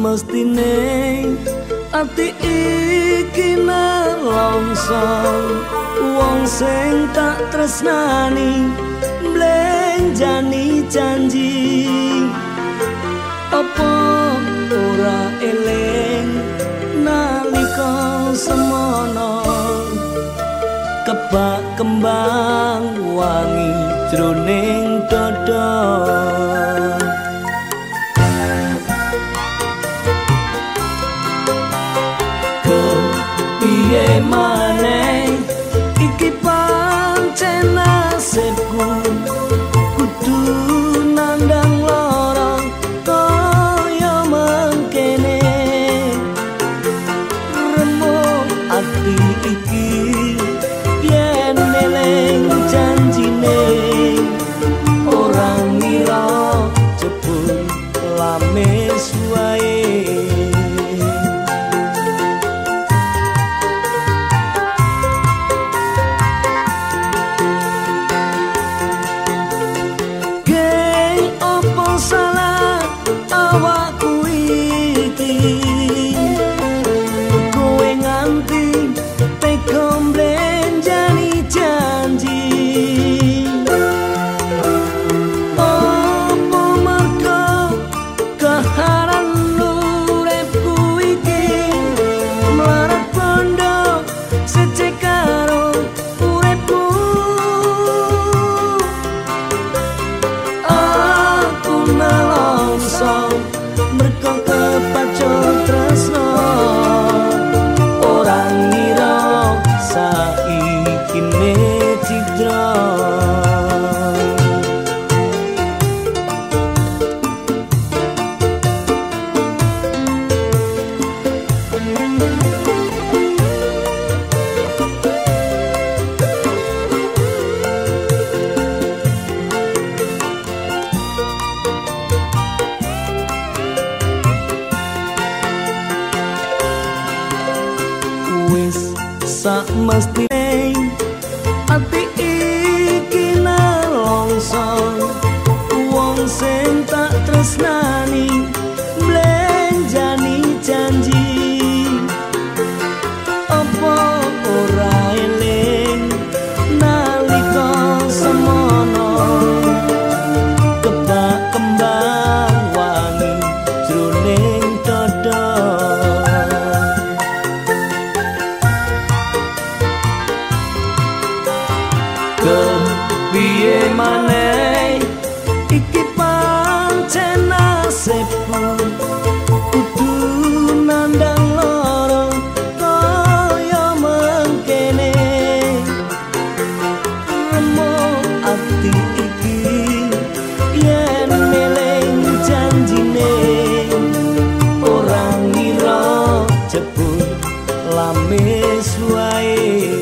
Mestine ati iki nelongso. Wong sing tak tresnani blenjani janji. Apa ora eling nalika semono? Kebak kembang wangi jroning ye 你 sak mesti ati iki nalongso wong sing tak tresnani ke piye maneh? Iki pancen nasibku. Kudu nandang loro kaya mangkene. Amo ati iki yen meling janjine. Orang ngira cepu lame suai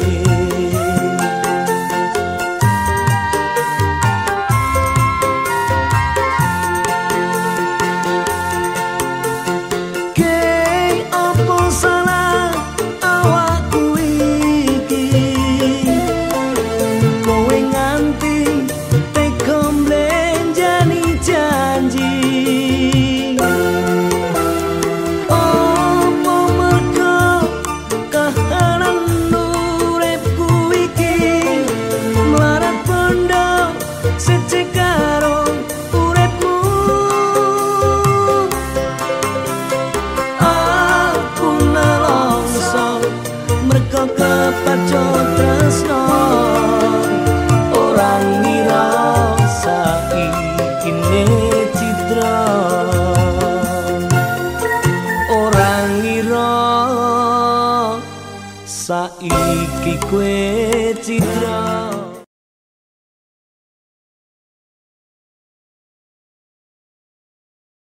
saiki kue citra